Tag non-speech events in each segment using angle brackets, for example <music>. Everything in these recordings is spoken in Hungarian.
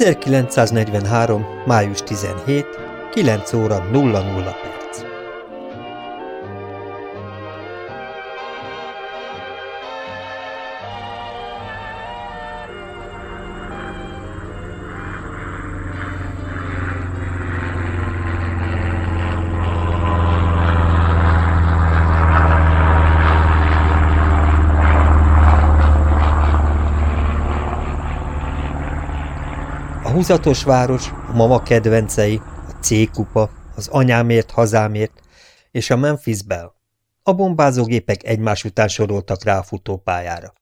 1943. május 17. 9 óra 00 perc. Húzatos város, a mama kedvencei, a C-kupa, az anyámért, hazámért és a Memphis Bell. A bombázógépek egymás után soroltak rá a futópályára.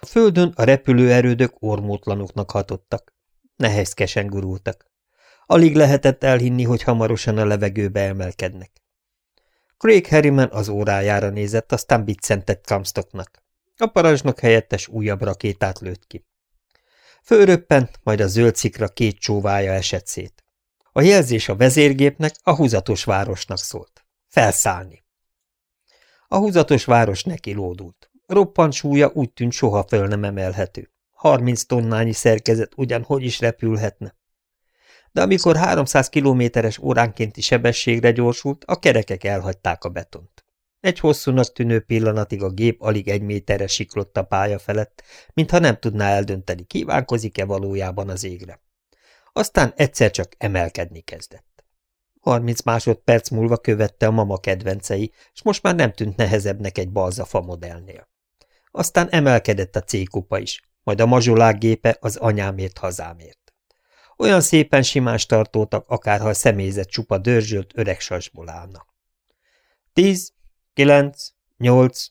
A földön a repülőerődök ormótlanoknak hatottak. Nehézkesen gurultak. Alig lehetett elhinni, hogy hamarosan a levegőbe emelkednek. Craig Harriman az órájára nézett, aztán biccentett Kamstocknak. A parancsnok helyettes újabb rakétát lőtt ki. Fölröppent, majd a zöld szikra két csóvája esett szét. A jelzés a vezérgépnek, a húzatos városnak szólt. Felszállni. A húzatos város neki lódult. Roppant súlya úgy tűnt soha föl nem emelhető. Harminc tonnányi szerkezet ugyan hogy is repülhetne. De amikor 300 kilométeres óránkénti sebességre gyorsult, a kerekek elhagyták a betont. Egy hosszúnak tűnő pillanatig a gép alig egy méterre siklott a pálya felett, mintha nem tudná eldönteni, kívánkozik-e valójában az égre. Aztán egyszer csak emelkedni kezdett. Harminc másodperc múlva követte a mama kedvencei, és most már nem tűnt nehezebbnek egy balzafa modellnél. Aztán emelkedett a C-kupa is, majd a mazsolák gépe az anyámért hazámért. Olyan szépen simán startoltak, akárha a személyzet csupa dörzsölt öreg sasból állna. Tíz, Kilenc, nyolc.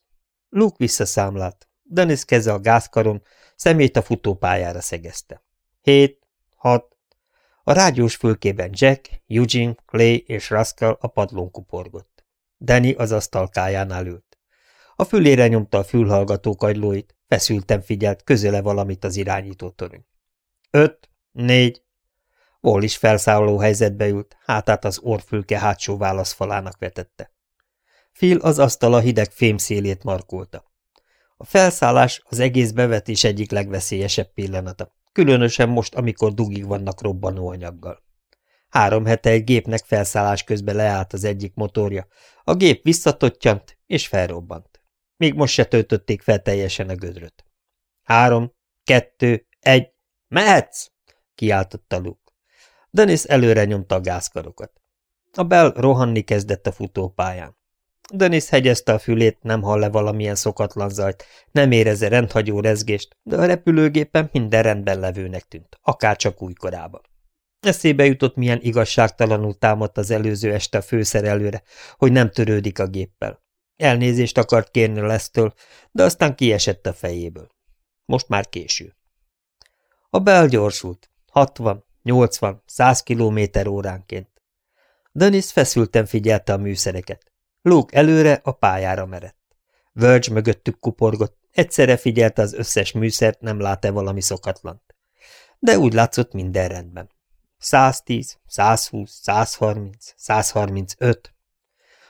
Luke visszaszámlált. Dennis keze a gázkaron, szemét a futópályára szegezte. Hét, hat. A rádiós fülkében Jack, Eugene, Clay és Rascal a padlón kuporgott. Danny az asztalkájánál ült. A fülére nyomta a fülhallgató kagylóit, feszülten figyelt, közele valamit az irányító torony. Öt, négy. Wall is felszálló helyzetbe ült, hátát az orfülke hátsó válaszfalának vetette. Phil az asztala hideg fémszélét markolta. A felszállás az egész bevetés egyik legveszélyesebb pillanata, különösen most, amikor dugig vannak robbanóanyaggal. Három hete egy gépnek felszállás közben leállt az egyik motorja, a gép visszatottyant és felrobbant. Még most se töltötték fel teljesen a gödröt. Három, kettő, egy, mehetsz! kiáltotta Luke. Dennis előre nyomta a gázkarokat. A Bell rohanni kezdett a futópályán. Denis hegyezte a fülét, nem hall le valamilyen szokatlan zajt, nem érezze rendhagyó rezgést, de a repülőgépen minden rendben levőnek tűnt, akárcsak újkorában. Eszébe jutott, milyen igazságtalanul támadt az előző este a főszerelőre, hogy nem törődik a géppel. Elnézést akart kérni Lesztől, de aztán kiesett a fejéből. Most már késő. A bel gyorsult. 60, 80, 100 kilométer óránként. Denis feszülten figyelte a műszereket. Luke előre a pályára merett. Verge mögöttük kuporgott, egyszerre figyelte az összes műszert, nem lát-e valami szokatlant. De úgy látszott minden rendben. 110, 120, 130, 135.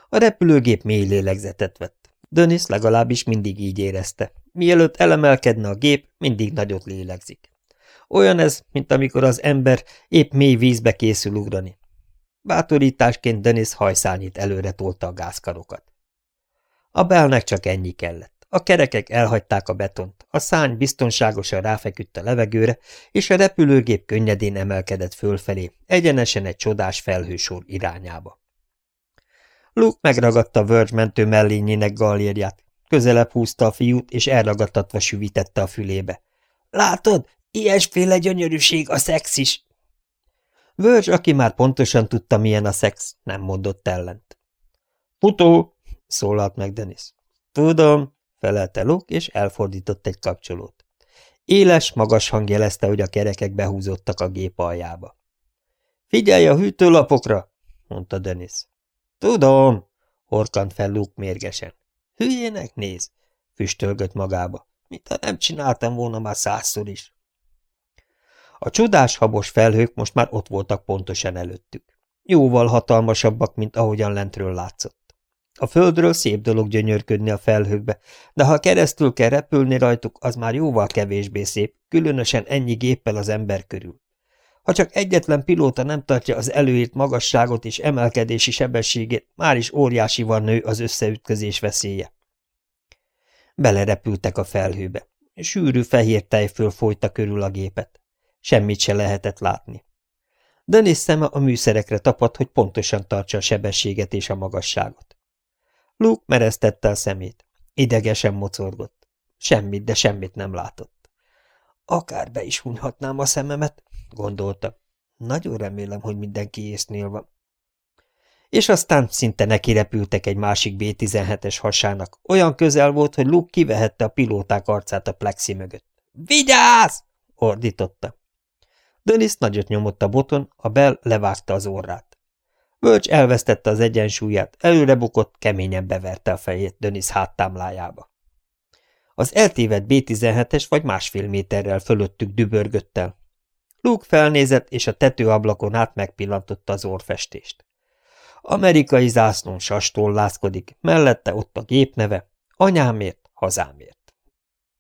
A repülőgép mély lélegzetet vett. Dönis legalábbis mindig így érezte. Mielőtt elemelkedne a gép, mindig nagyot lélegzik. Olyan ez, mint amikor az ember épp mély vízbe készül ugrani. Bátorításként Denis hajszányit előre tolta a gázkarokat. A belnek csak ennyi kellett. A kerekek elhagyták a betont, a szány biztonságosan ráfeküdt a levegőre, és a repülőgép könnyedén emelkedett fölfelé, egyenesen egy csodás felhősor irányába. Luke megragadta Verge mentő mellényének gallérját, közelebb húzta a fiút, és elragadtatva süvítette a fülébe. – Látod, ilyesféle gyönyörűség a szex is! Verge, aki már pontosan tudta, milyen a szex, nem mondott ellent. – Futó! – szólalt meg Dennis. – Tudom – felelte Luke, és elfordított egy kapcsolót. Éles, magas hang jelezte, hogy a kerekek behúzottak a gép aljába. – Figyelj a hűtőlapokra! – mondta Dennis. – Tudom! – horkant fel Luke mérgesen. – Hülyének néz! – füstölgött magába. – Mintha nem csináltam volna már százszor is. A csodás habos felhők most már ott voltak pontosan előttük. Jóval hatalmasabbak, mint ahogyan lentről látszott. A földről szép dolog gyönyörködni a felhőkbe, de ha keresztül kell repülni rajtuk, az már jóval kevésbé szép, különösen ennyi géppel az ember körül. Ha csak egyetlen pilóta nem tartja az előírt magasságot és emelkedési sebességét, már is óriási van nő az összeütközés veszélye. Belerepültek a felhőbe. Sűrű fehér tejföl folyta körül a gépet. Semmit se lehetett látni. Denis szeme a műszerekre tapadt, hogy pontosan tartsa a sebességet és a magasságot. Luke mereztette a szemét. Idegesen mocorgott. Semmit, de semmit nem látott. Akár be is hunyhatnám a szememet, gondolta. Nagyon remélem, hogy mindenki észnél van. És aztán szinte neki repültek egy másik B-17-es hasának. Olyan közel volt, hogy Luke kivehette a pilóták arcát a plexi mögött. – Vigyázz! – ordította. Dönis nagyot nyomott a boton, a bel levágta az orrát. Völcs elvesztette az egyensúlyát, előre bukott, keményen beverte a fejét Dönis háttámlájába. Az eltévedt B-17-es vagy másfél méterrel fölöttük dübörgött el. Luke felnézett, és a tetőablakon át megpillantotta az orfestést. Amerikai zászlón sastollászkodik, mellette ott a gépneve, anyámért, hazámért.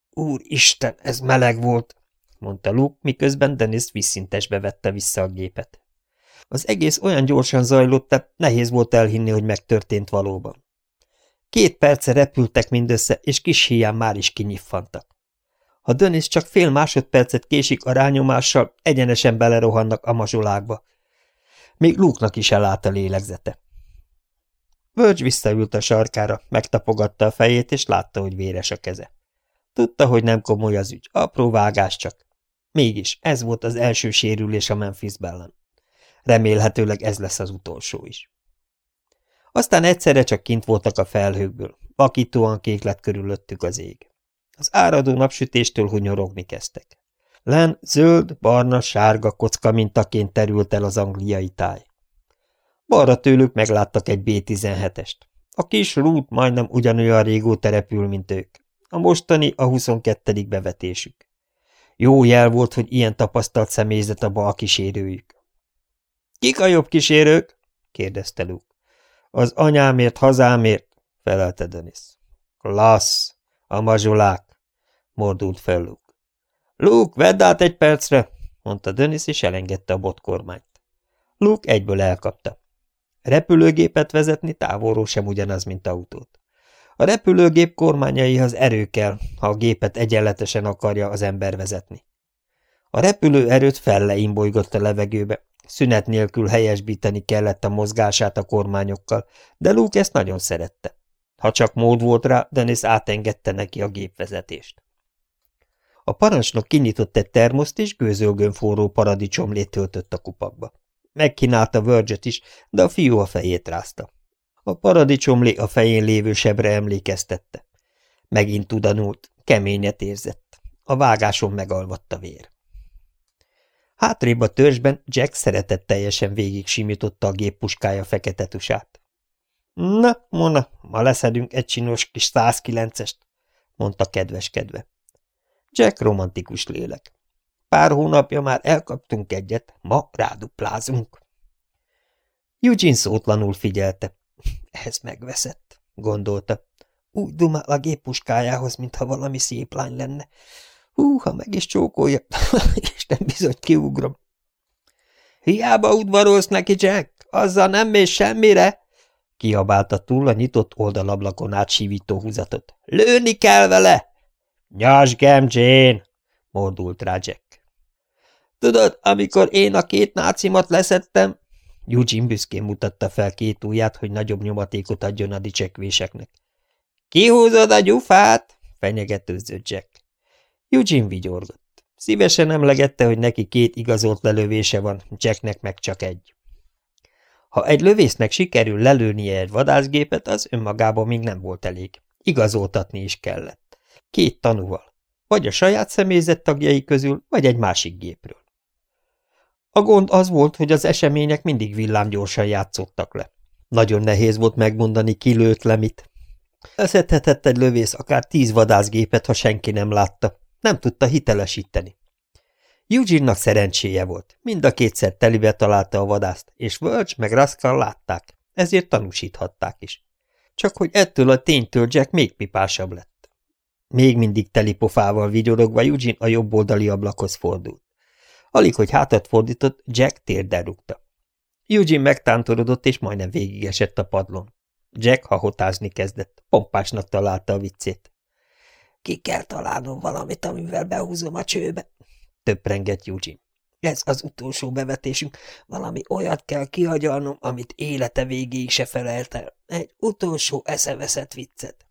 Úristen, ez meleg volt, mondta Luke, miközben Dennis visszintesbe vette vissza a gépet. Az egész olyan gyorsan zajlott, nehéz volt elhinni, hogy megtörtént valóban. Két perce repültek mindössze, és kis hián már is kinyiffantak. Ha Dönis csak fél másodpercet késik a rányomással, egyenesen belerohannak a mazsolákba. Még Luke-nak is elállt a lélegzete. Verge visszaült a sarkára, megtapogatta a fejét, és látta, hogy véres a keze. Tudta, hogy nem komoly az ügy, apró vágás csak. Mégis, ez volt az első sérülés a Memphis bellen. Remélhetőleg ez lesz az utolsó is. Aztán egyszerre csak kint voltak a felhőkből, vakítóan kék lett körülöttük az ég. Az áradó napsütéstől hunyorogni kezdtek. Len zöld, barna, sárga kocka mintaként terült el az angliai táj. Balra tőlük megláttak egy B-17-est. A kis rút majdnem ugyanolyan régóta repül, mint ők. A mostani a 22. bevetésük. Jó jel volt, hogy ilyen tapasztalt személyzet a bal kísérőjük. – Kik a jobb kísérők? – kérdezte Luke. – Az anyámért, hazámért – felelte Denis. – Klassz! A mazsolák! – mordult fel Luke. – Luke, vedd át egy percre! – mondta Denis, és elengedte a botkormányt. Luke egyből elkapta. Repülőgépet vezetni távolról sem ugyanaz, mint autót. A repülőgép kormányaihoz erő kell, ha a gépet egyenletesen akarja az ember vezetni. A repülő erőt felleimbolygott a levegőbe, szünet nélkül helyesbíteni kellett a mozgását a kormányokkal, de Luke ezt nagyon szerette. Ha csak mód volt rá, Dennis átengedte neki a gépvezetést. A parancsnok kinyitott egy termoszt, és gőzölgön forró paradicsomlét töltött a kupakba. Megkínálta Verge-et is, de a fiú a fejét rázta. A paradicsomlé a fején lévő sebre emlékeztette. Megint tudanult, keményet érzett. A vágáson megalvadt a vér. Hátrébb a törzsben Jack szeretett teljesen végig simította a géppuskája fekete tusát. Na, Mona, ma leszedünk egy csinos kis 109-est, mondta kedveskedve. Jack romantikus lélek. Pár hónapja már elkaptunk egyet, ma ráduplázunk. Eugene szótlanul figyelte. Ez megveszett, gondolta. Úgy dumál a géppuskájához, mintha valami szép lány lenne. Hú, ha meg is csókolja, <laughs> Isten bizony kiugrom. Hiába udvarolsz neki, Jack, azzal nem mész semmire, kiabálta túl a nyitott oldalablakon át sívító húzatot. Lőni kell vele! Nyasgem, Jane! mordult rá Jack. Tudod, amikor én a két nácimat leszettem, Eugene büszkén mutatta fel két ujját, hogy nagyobb nyomatékot adjon a dicsekvéseknek. Kihúzod a gyufát? fenyegetőzött Jack. Eugene vigyorgott. Szívesen emlegette, hogy neki két igazolt lelövése van, Jacknek meg csak egy. Ha egy lövésznek sikerül lelőnie egy vadászgépet, az önmagában még nem volt elég. Igazoltatni is kellett. Két tanúval. Vagy a saját személyzet tagjai közül, vagy egy másik gépről. A gond az volt, hogy az események mindig villámgyorsan játszottak le. Nagyon nehéz volt megmondani, ki lőtt le mit. Leszedhetett egy lövész akár tíz vadászgépet, ha senki nem látta. Nem tudta hitelesíteni. Eugene-nak szerencséje volt. Mind a kétszer telibe találta a vadászt, és Verge meg Rascal látták, ezért tanúsíthatták is. Csak hogy ettől a ténytől Jack még pipásabb lett. Még mindig teli pofával vigyorogva Eugene a jobb oldali ablakhoz fordult. Alig, hogy hátat fordított, Jack térdel rúgta. Eugene megtántorodott, és majdnem végigesett a padlón. Jack hahotázni kezdett, pompásnak találta a viccét. Ki kell találnom valamit, amivel behúzom a csőbe, töprengett Eugene. Ez az utolsó bevetésünk, valami olyat kell kihagyalnom, amit élete végéig se felelt el. Egy utolsó eszeveszett viccet.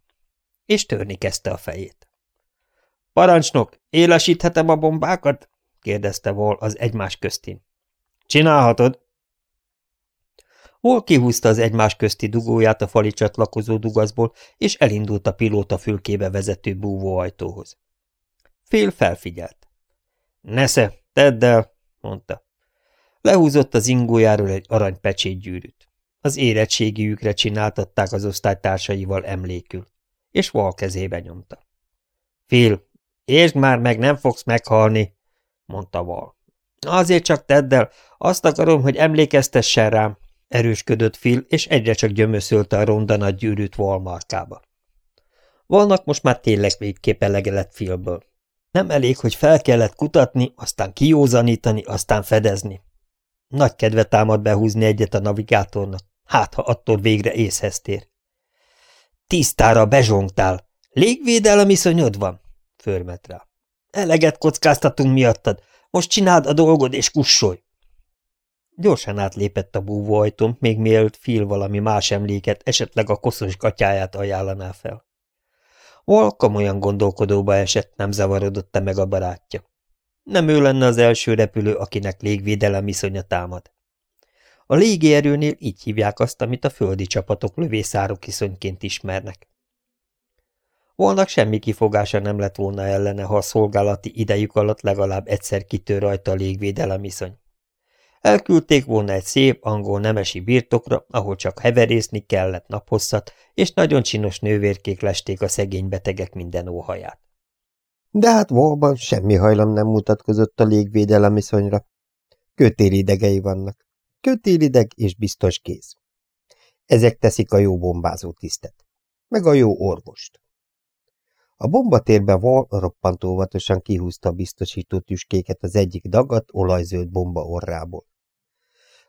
És törni kezdte a fejét. Parancsnok, élesíthetem a bombákat? Kérdezte Vol az egymás köztén. Csinálhatod. Vol kihúzta az egymás közti dugóját a fali csatlakozó dugaszból, és elindult a pilóta fülkébe vezető búvóajtóhoz. Fél felfigyelt. Nesze, tedd el, mondta. Lehúzott az ingójáról egy arany gyűrűt. Az érettségiükre csináltatták az osztálytársaival emlékül, és Val kezébe nyomta. Phil, értsd már meg, nem fogsz meghalni, mondta Val. Azért csak tedd el, azt akarom, hogy emlékeztessen rám, erősködött Phil, és egyre csak gyömöszölte a ronda nagy gyűrűt Val markába. Valnak most már tényleg végképp elege lett Philből. Nem elég, hogy fel kellett kutatni, aztán kiózanítani, aztán fedezni. Nagy kedve támad behúzni egyet a navigátornak, hát ha attól végre észhez tér. Tisztára bezsongtál. Légvédelem iszonyod van? Förmet rá. Eleget kockáztatunk miattad. Most csináld a dolgod és kussolj. Gyorsan átlépett a búvóajtón, még mielőtt Phil valami más emléket, esetleg a koszos gatyáját ajánlaná fel. Val komolyan gondolkodóba esett, nem zavarodott-e meg a barátja. Nem ő lenne az első repülő, akinek légvédelem iszonya támad. A légierőnél így hívják azt, amit a földi csapatok lövészárok iszonyként ismernek. Volnak semmi kifogása nem lett volna ellene, ha a szolgálati idejük alatt legalább egyszer kitör rajta a légvédelem. Elküldték volna egy szép angol nemesi birtokra, ahol csak heverészni kellett naphosszat, és nagyon csinos nővérkék lesték a szegény betegek minden óhaját. De hát valóban semmi hajlam nem mutatkozott a légvédelem iszonyra. Kötéridegei vannak. Kötérideg és biztos kéz. Ezek teszik a jó bombázó tisztet. Meg a jó orvost. A bombatérbe Val roppant óvatosan kihúzta a biztosító tüskéket az egyik dagat, olajzöld bomba orrából.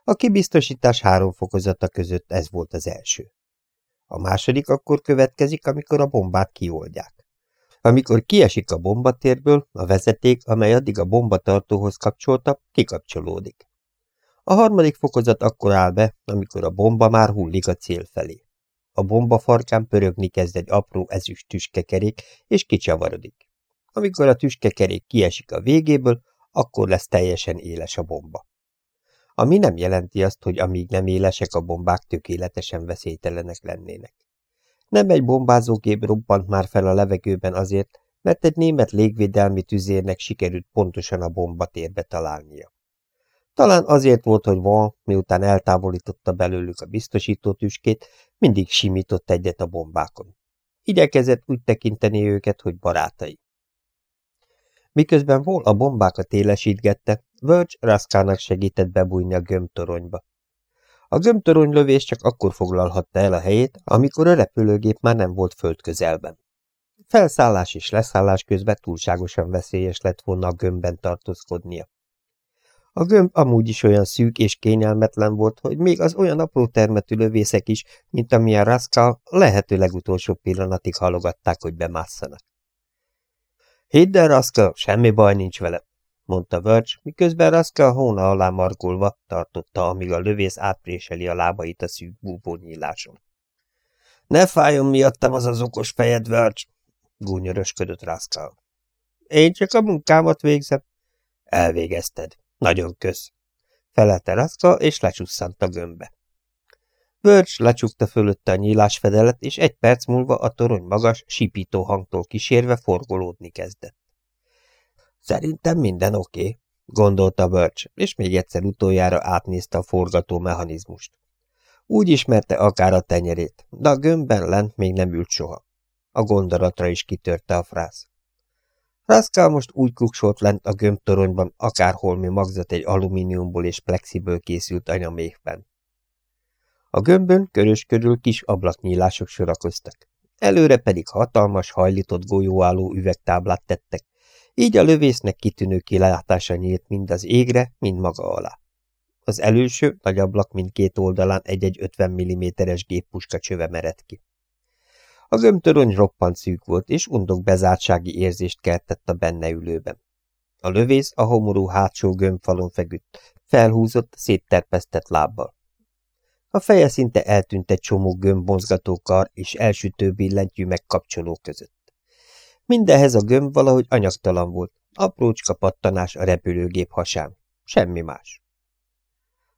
A kibiztosítás három fokozata között ez volt az első. A második akkor következik, amikor a bombát kioldják. Amikor kiesik a bombatérből, a vezeték, amely addig a bombatartóhoz kapcsolta, kikapcsolódik. A harmadik fokozat akkor áll be, amikor a bomba már hullik a cél felé. A bomba farkán pörögni kezd egy apró ezüst tüskekerék, és kicsavarodik. Amikor a tüskekerék kiesik a végéből, akkor lesz teljesen éles a bomba ami nem jelenti azt, hogy amíg nem élesek a bombák tökéletesen veszélytelenek lennének. Nem egy bombázógép robbant már fel a levegőben azért, mert egy német légvédelmi tüzérnek sikerült pontosan a bombatérbe találnia. Talán azért volt, hogy van, miután eltávolította belőlük a biztosító tüskét, mindig simított egyet a bombákon. Igyekezett úgy tekinteni őket, hogy barátai. Miközben Vol a bombákat élesítgette, Verge Raskának segített bebújni a gömbtoronyba. A gömbtorony lövés csak akkor foglalhatta el a helyét, amikor a repülőgép már nem volt földközelben. Felszállás és leszállás közben túlságosan veszélyes lett volna a gömbben tartózkodnia. A gömb amúgy is olyan szűk és kényelmetlen volt, hogy még az olyan apró termetű lövészek is, mint amilyen Raskal, lehető legutolsó pillanatig halogatták, hogy bemásszanak. Hidd el, Raskal, semmi baj nincs vele, mondta Verge, miközben Raskal hóna alá margulva tartotta, amíg a lövész átpréseli a lábait a szűk búvónyíláson. Ne fájjon miattam az az okos fejed, Verge, gúnyörösködött Raskal. Én csak a munkámat végzem. Elvégezted. Nagyon kösz. Felelte Raskal, és lecsusszant a gömbbe. Verge lecsukta fölötte a nyílásfedelet, és egy perc múlva a torony magas, sipító hangtól kísérve forgolódni kezdett. Szerintem minden oké, okay, gondolta Birch, és még egyszer utoljára átnézte a forgató mechanizmust. Úgy ismerte akár a tenyerét, de a gömbben lent még nem ült soha. A gondolatra is kitörte a frász. Raskál most úgy kuksolt lent a gömbtoronyban, akár holmi magzat egy alumíniumból és plexiből készült anyaméhben. A gömbön körös körül kis ablaknyílások sorakoztak. Előre pedig hatalmas, hajlított golyóálló üvegtáblát tettek, Így a lövésznek kitűnő kilátása nyílt mind az égre, mind maga alá. Az előső, nagy ablak mindkét oldalán egy-egy 50 mm-es géppuska csöve mered ki. A gömbtorony roppant szűk volt, és undok bezártsági érzést keltett a benne ülőben. A lövész a homorú hátsó gömbfalon feküdt, felhúzott, szétterpesztett lábbal. A feje szinte eltűnt egy csomó gömb mozgatókar és elsütő billentyű megkapcsoló között. Mindenhez a gömb valahogy anyagtalan volt, aprócska pattanás a repülőgép hasán. Semmi más.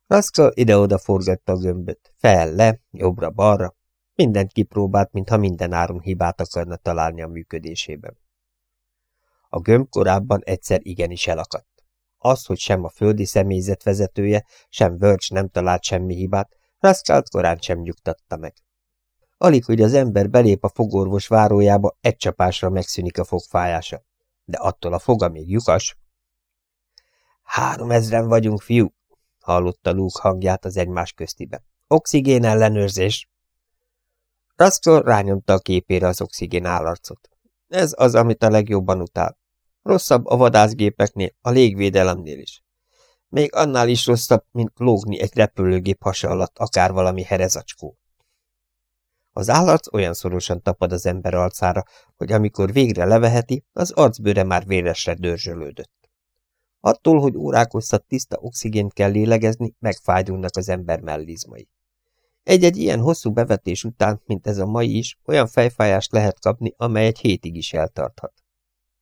Raska ide-oda forgatta a gömböt, fel-le, jobbra-balra, mindent kipróbált, mintha minden áron hibát akarna találni a működésében. A gömb korábban egyszer igenis elakadt. Az, hogy sem a földi személyzet vezetője, sem Verge nem talált semmi hibát, Raskalt korán sem nyugtatta meg. Alig, hogy az ember belép a fogorvos várójába, egy csapásra megszűnik a fogfájása. De attól a foga még lyukas. Három ezren vagyunk, fiú, hallotta Luke hangját az egymás köztibe. Oxigén ellenőrzés! Raskol rányomta a képére az oxigén állarcot. Ez az, amit a legjobban utál. Rosszabb a vadászgépeknél, a légvédelemnél is. Még annál is rosszabb, mint lógni egy repülőgép hasa alatt akár valami herezacskó. Az állarc olyan szorosan tapad az ember arcára, hogy amikor végre leveheti, az arcbőre már véresre dörzsölődött. Attól, hogy órákoztat tiszta oxigént kell lélegezni, megfájdulnak az ember mellizmai. Egy-egy ilyen hosszú bevetés után, mint ez a mai is, olyan fejfájást lehet kapni, amely egy hétig is eltarthat.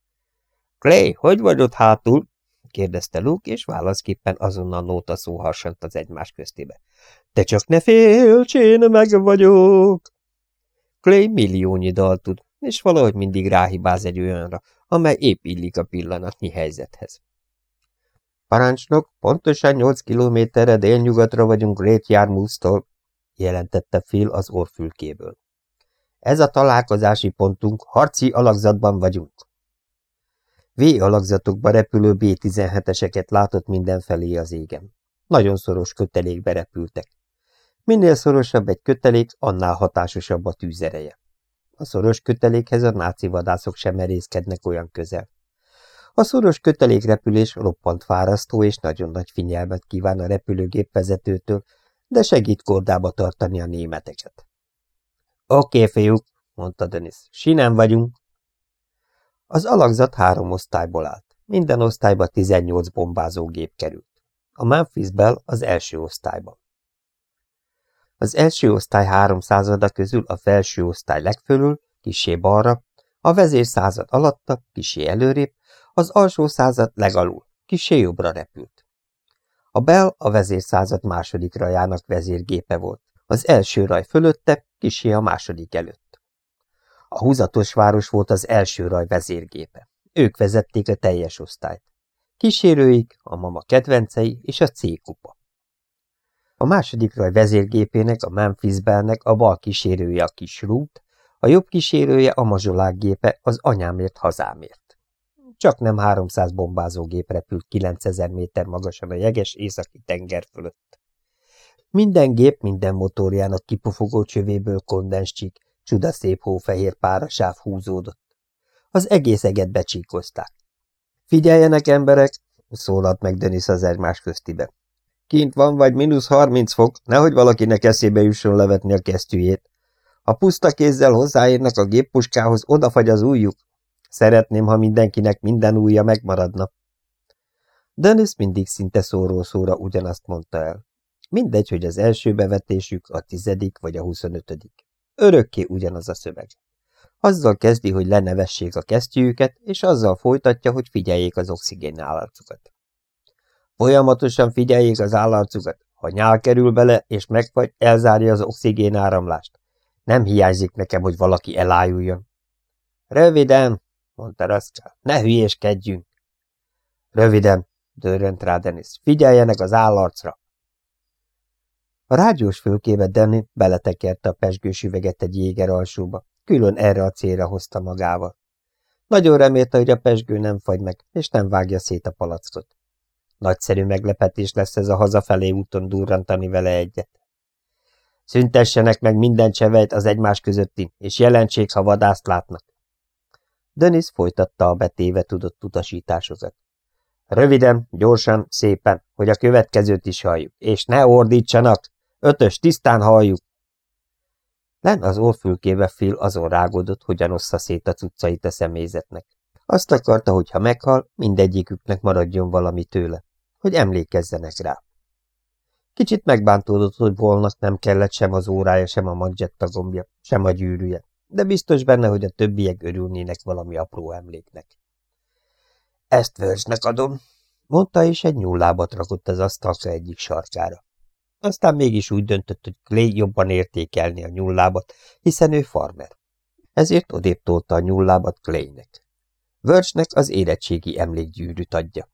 – Clay, hogy vagy ott hátul? – kérdezte Luke, és válaszképpen azonnal nóta szó harsant az egymás köztébe. – Te csak ne félts, én meg vagyok! Clay milliónyi dal tud, és valahogy mindig ráhibáz egy olyanra, amely épp illik a pillanatnyi helyzethez. Parancsnok, pontosan nyolc kilométerre délnyugatra vagyunk Great Yarmouth-tól, jelentette Phil az orfülkéből. Ez a találkozási pontunk, harci alakzatban vagyunk. V alakzatokba repülő B-17-eseket látott mindenfelé az égen. Nagyon szoros kötelékbe repültek. Minél szorosabb egy kötelék, annál hatásosabb a tűzereje. A szoros kötelékhez a náci vadászok sem merészkednek olyan közel. A szoros kötelékrepülés roppant fárasztó és nagyon nagy figyelmet kíván a repülőgép vezetőtől, de segít kordába tartani a németeket. Oké, okay, fiúk, mondta Denis, sinem vagyunk. Az alakzat három osztályból állt. Minden osztályba 18 bombázógép került. A Memphis Bell az első osztályban. Az első osztály háromszázada közül a felső osztály legfölül, kisé balra, a vezér század alatta, kisé előrébb, az alsó század legalul, kisé jobbra repült. A Bell a vezérszázad második rajának vezérgépe volt, az első raj fölötte, kisé a második előtt. A húzatos város volt az első raj vezérgépe. Ők vezették a teljes osztályt. Kísérőik, a mama kedvencei és a C-kupa. A második raj vezérgépének, a Memphis Bellnek a bal kísérője a kis rút, a jobb kísérője a mazsolák gépe az anyámért hazámért csak nem 300 bombázógép repült 9000 méter magasan a jeges északi tenger fölött. Minden gép minden motorjának kipufogó csövéből kondenscsík, csudaszép hófehér párasáv húzódott. Az egész eget becsíkozták. Figyeljenek, emberek! szólalt meg Denis az egymás köztibe. Kint van vagy mínusz harminc fok, nehogy valakinek eszébe jusson levetni a kesztyűjét. Ha puszta kézzel hozzáérnek a géppuskához, odafagy az ujjuk, Szeretném, ha mindenkinek minden újja megmaradna. Dennis mindig szinte szóról szóra ugyanazt mondta el. Mindegy, hogy az első bevetésük a tizedik vagy a huszonötödik. Örökké ugyanaz a szöveg. Azzal kezdi, hogy lenevessék a kesztyűjüket, és azzal folytatja, hogy figyeljék az oxigén állarcukat. Folyamatosan figyeljék az állarcukat. Ha nyál kerül bele, és megfagy, elzárja az oxigén áramlást. Nem hiányzik nekem, hogy valaki elájuljon. Röviden, mondta Raskál. Ne hülyéskedjünk! Röviden, dörrent rá Dennis. Figyeljenek az állarcra! A rádiós fülkébe Danny beletekerte a pesgős üveget egy jéger alsóba. Külön erre a célra hozta magával. Nagyon remélte, hogy a pesgő nem fagy meg, és nem vágja szét a palackot. Nagyszerű meglepetés lesz ez a hazafelé úton durrantani vele egyet. Szüntessenek meg minden csevejt az egymás közötti, és jelentsék, ha vadászt látnak. Dennis folytatta a betéve tudott utasításokat. Röviden, gyorsan, szépen, hogy a következőt is halljuk, és ne ordítsanak! Ötös, tisztán halljuk! Len az orfülkébe Phil azon rágódott, hogyan ossza szét a cuccait a személyzetnek. Azt akarta, hogy ha meghal, mindegyiküknek maradjon valami tőle, hogy emlékezzenek rá. Kicsit megbántódott, hogy volnak nem kellett sem az órája, sem a magzsetta gombja, sem a gyűrűje, de biztos benne, hogy a többiek örülnének valami apró emléknek. Ezt vörcsnek adom, mondta, és egy nyúllábat rakott az asztalka egyik sarkára. Aztán mégis úgy döntött, hogy Clay jobban értékelni a nyúllábat, hiszen ő farmer. Ezért odébb tolta a nyúllábat Claynek. Vörcsnek az érettségi emlékgyűrűt adja.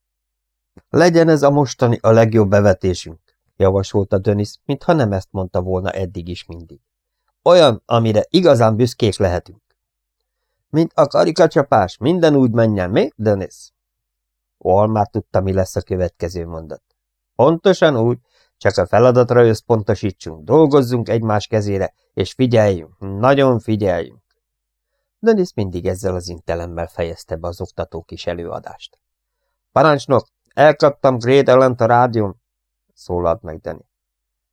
Legyen ez a mostani a legjobb bevetésünk, javasolta Dönis, mintha nem ezt mondta volna eddig is mindig. Olyan, amire igazán büszkék lehetünk. Mint a karikacsapás, minden úgy menjen, mi, Dönis? Ol már tudta, mi lesz a következő mondat. Pontosan úgy, csak a feladatra összpontosítsunk, dolgozzunk egymás kezére, és figyeljünk, nagyon figyeljünk. Dennis mindig ezzel az intelemmel fejezte be az oktató kis előadást. Parancsnok, elkaptam Gréd ellent a rádión, szólalt meg Denny.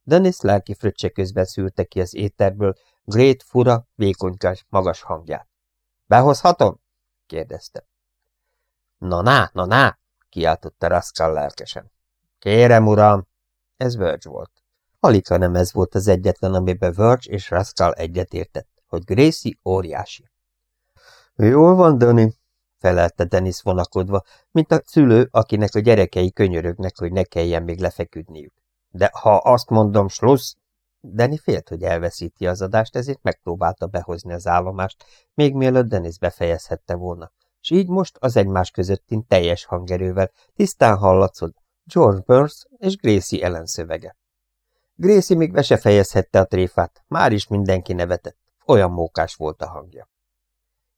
Dennis lelki fröccse közben szűrte ki az éterből Gréd fura, vékonykás, magas hangját. Behozhatom? kérdezte. Na ná, na ná, kiáltotta Rascal lelkesen. Kérem, uram, ez Verge volt. Halika nem ez volt az egyetlen, amiben Verge és Rascal egyetértett, hogy Gracie óriási. Jól van, Dani, felelte Dennis vonakodva, mint a szülő, akinek a gyerekei könyörögnek, hogy ne kelljen még lefeküdniük. De ha azt mondom, slussz... Danny félt, hogy elveszíti az adást, ezért megpróbálta behozni az állomást, még mielőtt Dennis befejezhette volna, és így most az egymás közöttin teljes hangerővel tisztán hallatszott George Burns és Gracie Ellen szövege. Gracie még be se fejezhette a tréfát, már is mindenki nevetett, olyan mókás volt a hangja.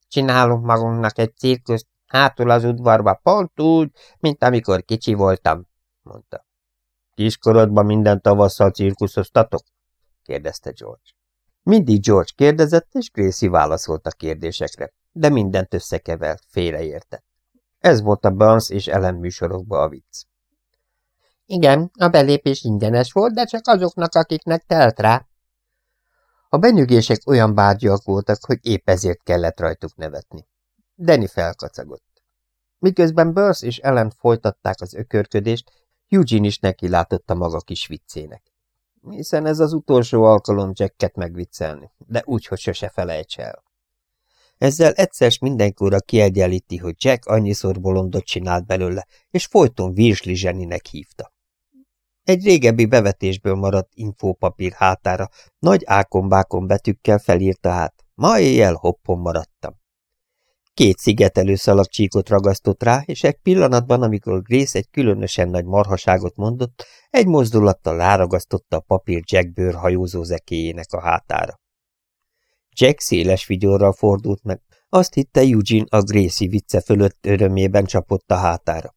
Csinálunk magunknak egy cirkuszt, hátul az udvarba, pont úgy, mint amikor kicsi voltam, mondta. Kiskorodban minden tavasszal cirkuszoztatok? kérdezte George. Mindig George kérdezett, és Gracie válaszolt a kérdésekre, de mindent összekevelt, félreértett. Ez volt a Burns és Ellen műsorokba a vicc. Igen, a belépés ingyenes volt, de csak azoknak, akiknek telt rá. A benyögések olyan bárgyak voltak, hogy épp ezért kellett rajtuk nevetni. Danny felkacagott. Miközben Burns és Ellen folytatták az ökörködést, Eugene is neki látotta maga kis viccének. Hiszen ez az utolsó alkalom Jacket megviccelni, de úgy, hogy sose felejts el. Ezzel egyszer mindenkora kiegyenlíti, hogy Jack annyiszor bolondot csinált belőle, és folyton Virsli zseninek hívta. Egy régebbi bevetésből maradt infópapír hátára nagy ákombákon betűkkel felírta hát, ma éjjel hoppon maradtam. Két szigetelő szalagcsíkot ragasztott rá, és egy pillanatban, amikor Grace egy különösen nagy marhaságot mondott, egy mozdulattal ráragasztotta a papír Jack bőrhajózó zekéjének a hátára. Jack széles vigyorral fordult meg, azt hitte Eugene a Gracie vicce fölött örömében csapott a hátára.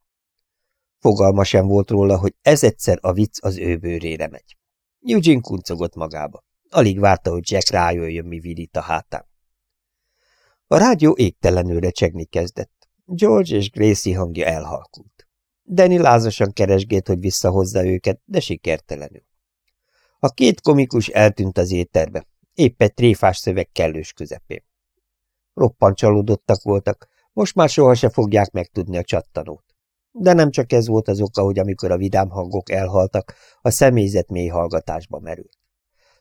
Fogalma sem volt róla, hogy ez egyszer a vicc az ő bőrére megy. Eugene kuncogott magába. Alig várta, hogy Jack rájöjjön, mi vidít a hátán. A rádió égtelenül recsegni kezdett. George és Gracie hangja elhalkult. Danny lázasan keresgélt, hogy visszahozza őket, de sikertelenül. A két komikus eltűnt az étterbe, épp egy tréfás szöveg kellős közepén. Roppant csalódottak voltak, most már soha se fogják megtudni a csattanót. De nem csak ez volt az oka, hogy amikor a vidám hangok elhaltak, a személyzet mély hallgatásba merült.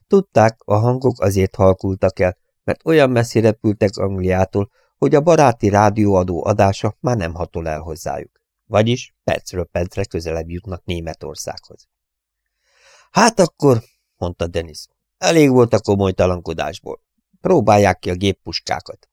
Tudták, a hangok azért halkultak el, mert olyan messzi repültek Angliától, hogy a baráti rádióadó adása már nem hatol el hozzájuk. Vagyis percről percre közelebb jutnak Németországhoz. Hát akkor, mondta Denis, elég volt a komoly talankodásból. Próbálják ki a géppuskákat.